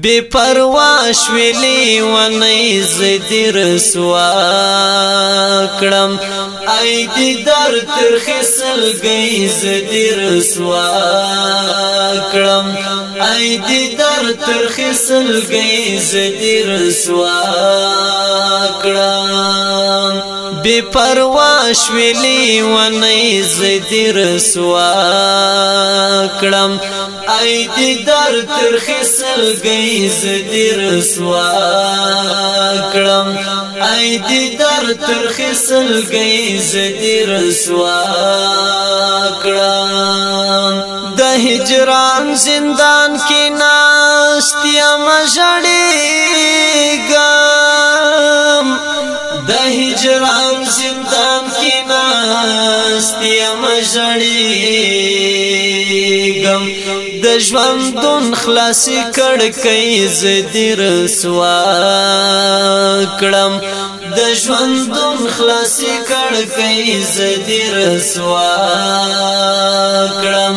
بے پروا شویلی ونی زدی رسوا کړم ای دې در تر خسل گئی زدی رسوا کړم ای دې در تر خسل گئی زدی رسوا کړم بے پروا شویلی و نه زدی رسوا کړم ای دې در تر خسل گئی زدی رسوا کړم ای دې در تر خسل گئی زدی رسوا کړم د هجران زندان کې ناشتیا مژړې ناستی مژړی غم د ژوندون خلاصي کړ کای زدي رسوا کړم د ژوندون خلاصي کړ کای زدي رسوا کړم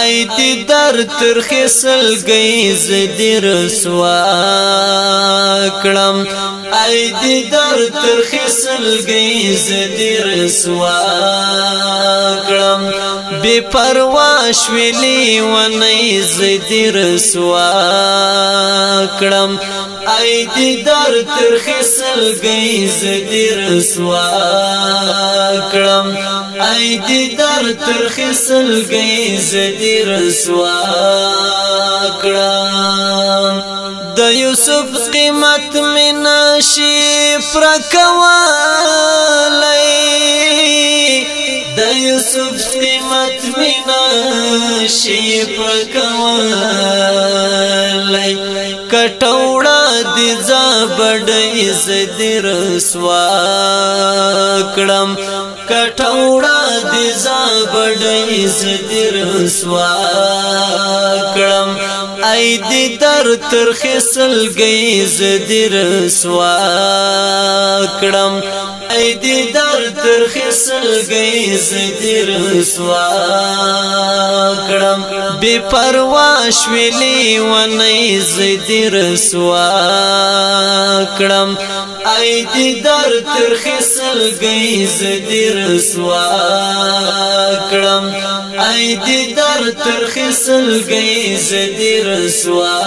ای دې در تر خسل گئی زدي رسوا کړم ای دی در ترخی سلگی زدی رسوا کرم بی پرواش ویلی و نی زدی رسوا کرم ای دی در ترخی سلگی زدی رسوا کرم ای دی در ترخی سلگی زدی رسوا کرم د یوسف قیمت من شي پر کولای د یوسف قیمت من شي پر کولای کټوړه دي زبړ عزت رسوا کړم کټوړه دي زبړ عزت رسوا کړم ای دی در تر خسل گئی زدر سوا کړم ای دی در تر خسل گئی زدر سوا کړم بے پروا شویلی و نه زدر سوا کړم ای دی در تر خسل گئی زدر سوا کړم ای دی در ترخی سلگی زدی رسوا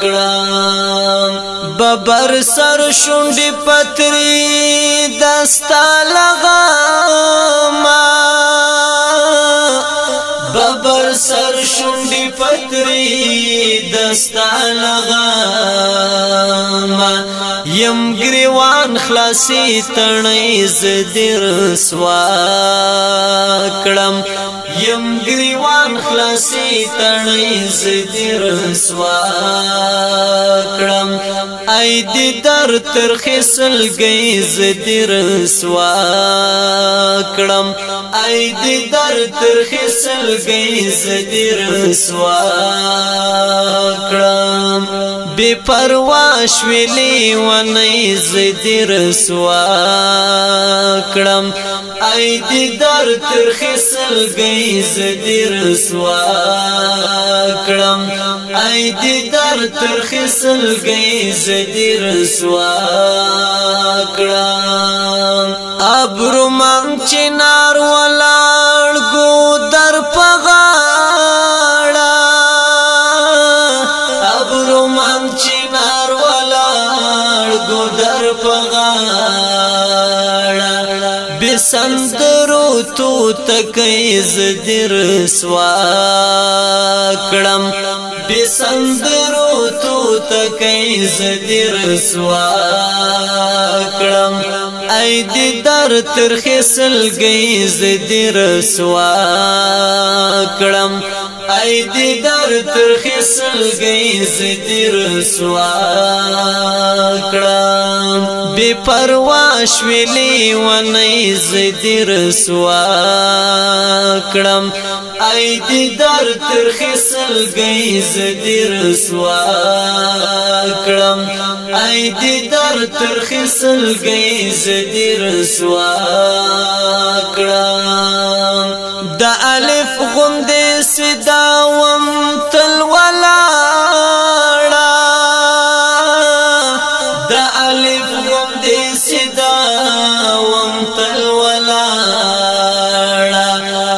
کرام ببر سر شنڈی پتری دستا لغاما ببر سر شنڈی پتری دستا لغاما یم گریوان خلاصی تنی زدر سوا کړم یم گریوان خلاصی تنی زدر سوا کړم ای دې در تر خسل گئی زدر سوا کړم ای دې در تر خسل گئی زدر سوا کړم بی پروا شویلی و نئی زدی رسوا کړم ای دی در تر خسل گئی زدی رسوا کړم ای دی در تر خسل گئی زدی رسوا کړم ابرو مم چنا تکي زدر سوا کړم بسندرو تو تکي زدر سوا کړم اې دې در تر خسل گئی زدر سوا کړم ای دیدار تر خسل گئی زدیر سوا کړم بے پروا شویلی و نه زدیر سوا کړم ای دیدار تر خسل گئی زدیر سوا کړم ای دیدار تر خسل گئی زدیر سوا کړم د الف غوندې فدا وم تل ولاړه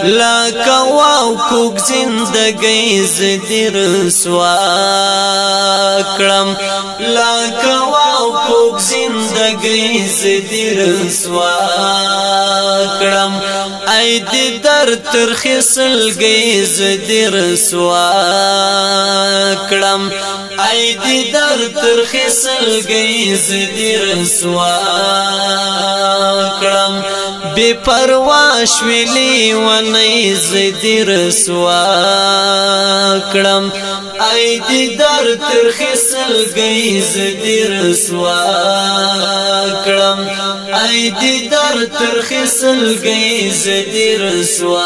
لا کوا کوک زندګۍ زدر سوا کړم لا کوا کوک زندګۍ زدر سوا کړم اې دې در تر خسل گئی زدر سوا کړم ای دی در تر خسل گئی زدی رسوا کړم بے پروا شویلی و نه زدی رسوا کړم ای دی در تر خسل گئی زدی رسوا کړم ای دی در تر خسل گئی زدی رسوا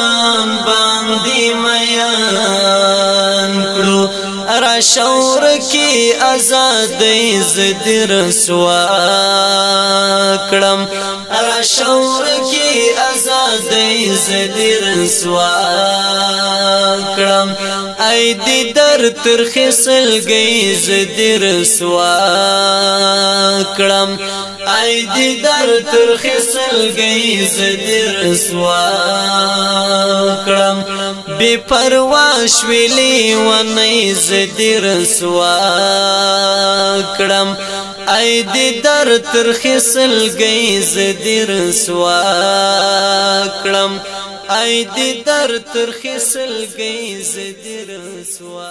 ځان باندې میان کړو را شور کی آزاد عزت رسوا کړم را شور کی آزاد عزت رسوا کړم های دی در ترخی سلگی زدی رسوا کڑم ای دی در ترخی سلگی زدی رسوا کڑم بی پرواش ویلی ونی زدی رسوا کڑم ای دی در ترخی سلگی زدی رسوا کڑم اې دې در تر خسل گئی زدر سوا